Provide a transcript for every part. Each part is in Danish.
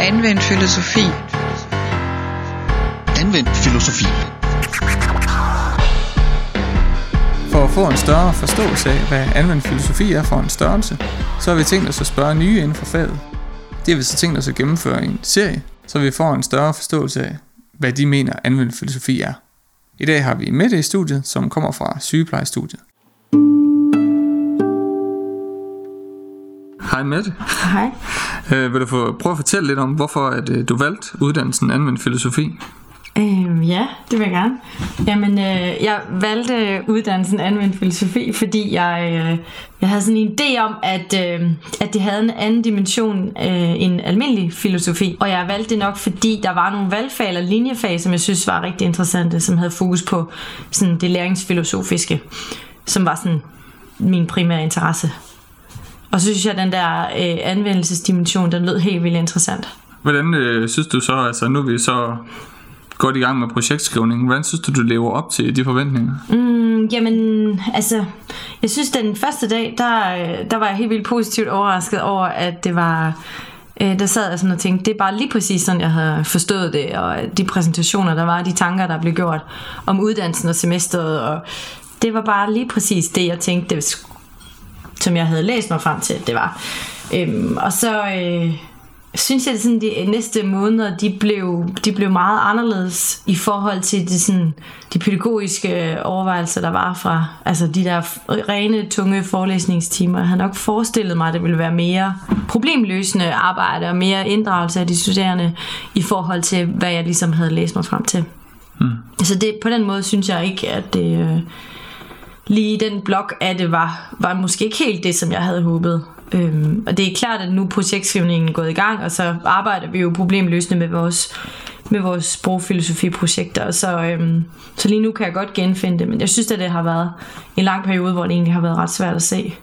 Anvendt filosofi. Anvendt filosofi. For at få en større forståelse af, hvad anvendt filosofi er for en størrelse, så har vi tænkt os at spørge nye inden for faget. Det har vi så tænkt os at gennemføre i en serie, så vi får en større forståelse af, hvad de mener anvendt filosofi er. I dag har vi Mette i studiet, som kommer fra sygeplejestudiet. Hej Mette. Hej. Øh, vil du få, prøve at fortælle lidt om, hvorfor at, øh, du valgte uddannelsen anvendt filosofi? Øh, ja, det vil jeg gerne. Jamen, øh, jeg valgte uddannelsen anvendt filosofi, fordi jeg, øh, jeg havde sådan en idé om, at, øh, at det havde en anden dimension øh, end almindelig filosofi. Og jeg valgte det nok, fordi der var nogle valgfag eller linjefag, som jeg synes var rigtig interessante, som havde fokus på sådan det læringsfilosofiske, som var sådan min primære interesse. Og så synes jeg, at den der øh, anvendelsesdimension, den lød helt vildt interessant. Hvordan øh, synes du så, altså nu er vi så godt i gang med projektskrivningen, hvordan synes du, du lever op til de forventninger? Mm, jamen, altså, jeg synes, den første dag, der, øh, der var jeg helt vildt positivt overrasket over, at det var... Øh, der sad jeg sådan og tænkte, det er bare lige præcis sådan, jeg havde forstået det, og de præsentationer, der var, de tanker, der blev gjort om uddannelsen og semesteret, og det var bare lige præcis det, jeg tænkte, som jeg havde læst mig frem til, det var. Øhm, og så øh, synes jeg, at sådan, de næste måneder, de blev, de blev meget anderledes i forhold til de, sådan, de pædagogiske overvejelser, der var fra altså de der rene, tunge forelæsningstimer. Jeg havde nok forestillet mig, at det ville være mere problemløsende arbejde og mere inddragelse af de studerende i forhold til, hvad jeg ligesom havde læst mig frem til. Mm. Så det, på den måde synes jeg ikke, at det... Øh, lige den blok af det var, var måske ikke helt det, som jeg havde håbet. Øhm, og det er klart, at nu er projektskrivningen gået i gang, og så arbejder vi jo problemløsende med vores, med vores sprogfilosofiprojekter. Så, øhm, så lige nu kan jeg godt genfinde det, men jeg synes, at det har været en lang periode, hvor det egentlig har været ret svært at se.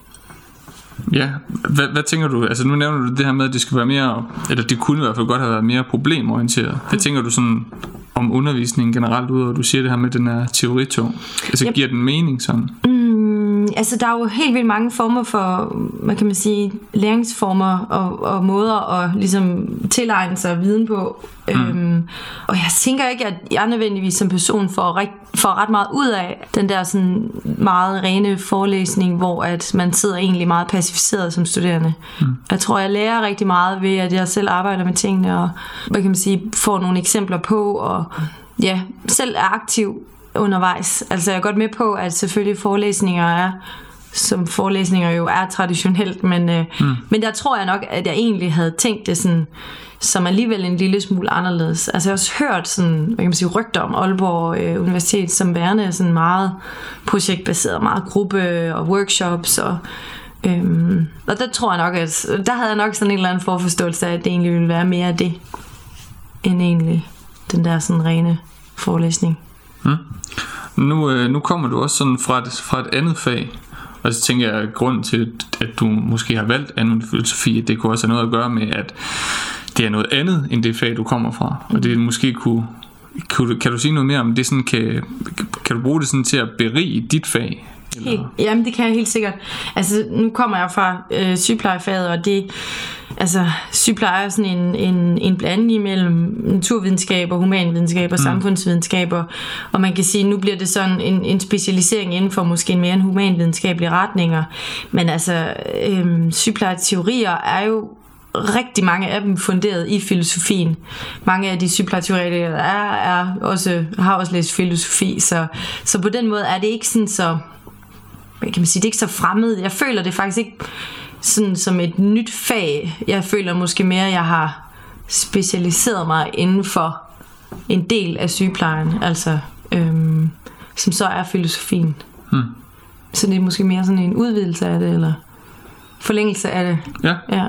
Ja, hvad, hvad tænker du? Altså nu nævner du det her med, at det skal være mere, eller det kunne i hvert fald godt have været mere problemorienteret. Hvad tænker du sådan om undervisningen generelt, udover at du siger det her med den her teoritung? Altså yep. giver den mening sådan? Mm, altså der er jo helt vildt mange former for, hvad kan man sige, læringsformer og, og måder at ligesom tilegne sig viden på. Mm. Øhm, og jeg tænker ikke, at jeg nødvendigvis som person får, ret, får ret meget ud af den der sådan meget rene forelæsning, hvor at man sidder egentlig meget pacificeret som studerende. Mm. Jeg tror, jeg lærer rigtig meget ved, at jeg selv arbejder med tingene, og hvad kan man sige, får nogle eksempler på, og ja, selv er aktiv undervejs. Altså jeg er godt med på, at selvfølgelig forelæsninger er som forelæsninger jo er traditionelt, men, øh, mm. men der tror jeg nok, at jeg egentlig havde tænkt det sådan, som alligevel en lille smule anderledes. Altså jeg har også hørt sådan, hvad kan man sige, rygter om Aalborg øh, Universitet som værende sådan meget projektbaseret, meget gruppe og workshops og Øhm, og der tror jeg nok, at der havde jeg nok sådan en eller anden forforståelse af, at det egentlig ville være mere af det, end egentlig den der sådan rene forelæsning. Mm. Nu, øh, nu kommer du også sådan fra et, fra et andet fag, og så tænker jeg, at grund til, at du måske har valgt anden filosofi, det kunne også have noget at gøre med, at det er noget andet, end det fag, du kommer fra. Og det måske kunne, kunne kan du sige noget mere om det sådan kan, kan du bruge det sådan til at berige dit fag? Eller? Helt, jamen det kan jeg helt sikkert. Altså nu kommer jeg fra øh, sygeplejefaget, og det altså sygepleje er sådan en, en, en blanding imellem naturvidenskab og humanvidenskab og mm. samfundsvidenskab, og, og man kan sige, nu bliver det sådan en, en specialisering inden for måske en mere en humanvidenskabelig retninger. Men altså, øh, sygeplejeteorier er jo rigtig mange af dem funderet i filosofien. Mange af de sygeplejeteoretikere er, er også, har også læst filosofi, så, så på den måde er det ikke sådan så, kan man sige, det er ikke så fremmed. Jeg føler det faktisk ikke sådan som et nyt fag. Jeg føler måske mere, at jeg har specialiseret mig inden for en del af sygeplejen, altså øhm, som så er filosofien. Hmm. Så det er måske mere sådan en udvidelse af det, eller forlængelse af det. Ja. ja.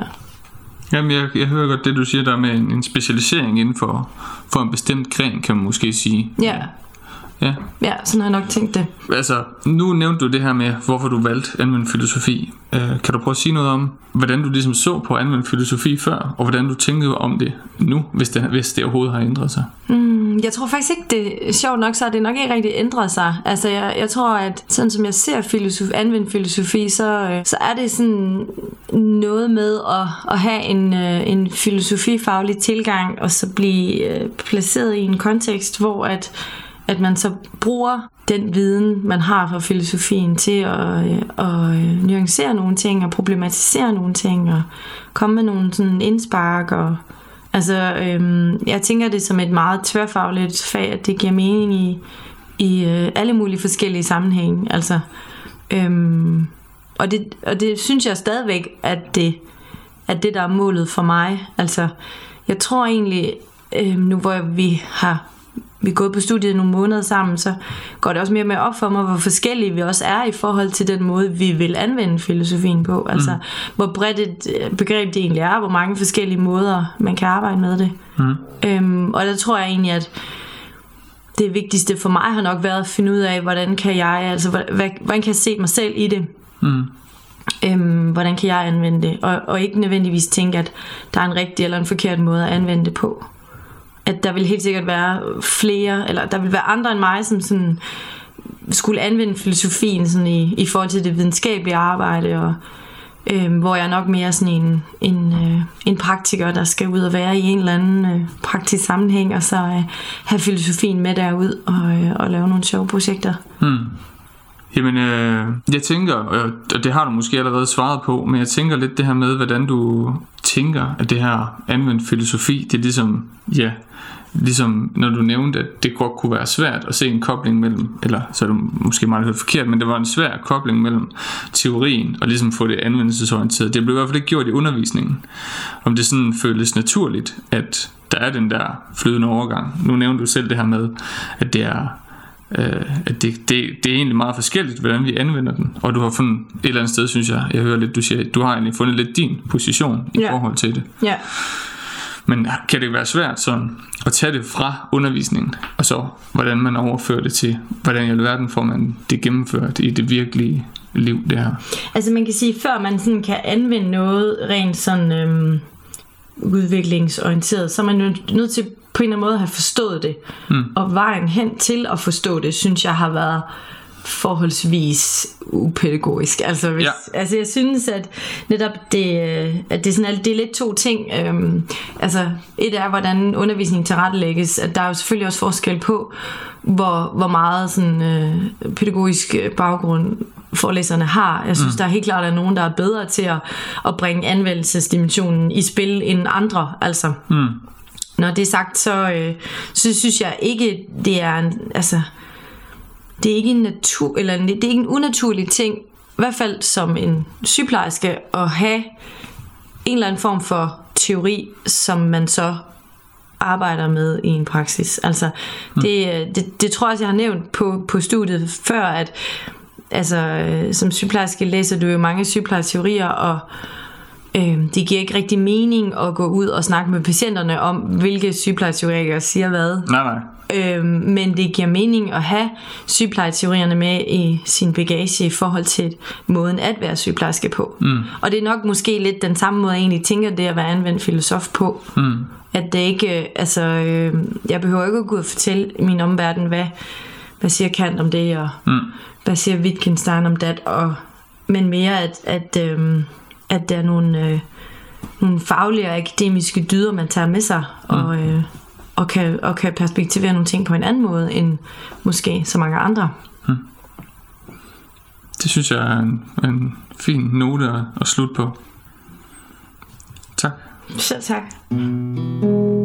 Jamen, jeg, jeg hører godt det, du siger der med en, en specialisering inden for, for en bestemt gren, kan man måske sige. Ja. Ja. ja, sådan har jeg nok tænkt det. Altså, nu nævnte du det her med, hvorfor du valgte anvendt filosofi. Uh, kan du prøve at sige noget om, hvordan du ligesom så på anvendt filosofi før, og hvordan du tænkte om det nu, hvis det, hvis det overhovedet har ændret sig? Mm, jeg tror faktisk ikke, det er sjovt nok, så det nok ikke rigtig ændret sig. Altså, jeg, jeg tror, at sådan som jeg ser filosofi, anvendt filosofi, så, øh, så er det sådan noget med at, at have en, øh, en filosofifaglig tilgang, og så blive øh, placeret i en kontekst, hvor at, at man så bruger den viden, man har fra filosofien til at, øh, at øh, nuancere nogle ting, og problematisere nogle ting, og komme med nogle sådan indspark og Altså, øhm, jeg tænker det som et meget tværfagligt fag, at det giver mening i, i øh, alle mulige forskellige sammenhænge. Altså, øhm, og, det, og det synes jeg stadigvæk, at det, at det der er målet for mig. Altså, jeg tror egentlig, øh, nu hvor vi har vi er gået på studiet nogle måneder sammen, så går det også mere med op for mig, hvor forskellige vi også er i forhold til den måde, vi vil anvende filosofien på. Altså, mm. hvor bredt et øh, begreb det egentlig er, hvor mange forskellige måder, man kan arbejde med det. Mm. Øhm, og der tror jeg egentlig, at det vigtigste for mig har nok været at finde ud af, hvordan kan jeg, altså, hvordan, hvordan kan jeg se mig selv i det? Mm. Øhm, hvordan kan jeg anvende det? Og, og ikke nødvendigvis tænke, at der er en rigtig eller en forkert måde at anvende det på at der vil helt sikkert være flere, eller der vil være andre end mig, som sådan skulle anvende filosofien sådan i, i forhold til det videnskabelige arbejde, og øh, hvor jeg er nok mere sådan en, en, øh, en praktiker, der skal ud og være i en eller anden øh, praktisk sammenhæng, og så øh, have filosofien med derud og, øh, og lave nogle sjove projekter. Hmm. Jamen, øh, jeg tænker, og det har du måske allerede svaret på, men jeg tænker lidt det her med, hvordan du tænker, at det her anvendt filosofi, det er ligesom, ja, ligesom når du nævnte, at det godt kunne være svært at se en kobling mellem, eller så er det måske meget hørt forkert, men det var en svær kobling mellem teorien og ligesom få det anvendelsesorienteret. Det blev i hvert fald ikke gjort i undervisningen. Om det sådan føles naturligt, at der er den der flydende overgang. Nu nævnte du selv det her med, at det er øh, at det, det, det er egentlig meget forskelligt, hvordan vi anvender den. Og du har fundet et eller andet sted, synes jeg, jeg hører lidt, du siger, du har egentlig fundet lidt din position i ja. forhold til det. Ja. Men kan det være svært sådan at tage det fra undervisningen, og så hvordan man overfører det til, hvordan i alverden får man det gennemført i det virkelige liv, det her? Altså man kan sige, før man sådan kan anvende noget rent sådan øhm, udviklingsorienteret, så er man nødt til på en eller anden måde at have forstået det. Mm. Og vejen hen til at forstå det, synes jeg har været forholdsvis upædagogisk. Altså, hvis, ja. altså jeg synes, at netop det, at det, er sådan, at det er lidt to ting. Øhm, altså et er, hvordan undervisningen tilrettelægges. At der er jo selvfølgelig også forskel på, hvor, hvor meget sådan, øh, pædagogisk baggrund forelæserne har. Jeg synes, mm. der er helt klart er nogen, der er bedre til at, at bringe anvendelsesdimensionen i spil end andre. Altså, mm. Når det er sagt, så, øh, så synes jeg ikke, det er en, altså, det er ikke en natur, eller det er ikke en unaturlig ting, i hvert fald som en sygeplejerske, at have en eller anden form for teori, som man så arbejder med i en praksis. Altså, mm. det, det, det tror jeg, jeg har nævnt på, på studiet før, at altså, øh, som sygeplejerske læser du jo mange sygeplejerteorier, og øh, det giver ikke rigtig mening at gå ud og snakke med patienterne om, hvilke sygeplejeteorikere siger hvad. Nej, nej. Øh, men det giver mening at have sygeplejeteorierne med i sin bagage i forhold til måden at være sygeplejerske på. Mm. Og det er nok måske lidt den samme måde, jeg egentlig tænker det at være anvendt filosof på. Mm. At det ikke, altså, øh, jeg behøver ikke at gå ud og fortælle min omverden, hvad, hvad siger Kant om det, og mm. hvad siger Wittgenstein om det, og, men mere at, at, øh, at der er nogle, øh, nogle faglige og akademiske dyder, man tager med sig, mm. og, øh, og, kan, og kan perspektivere nogle ting på en anden måde, end måske så mange andre. Mm. Det synes jeg er en, en fin note at, at slutte på. Tak. Selv tak. Mm.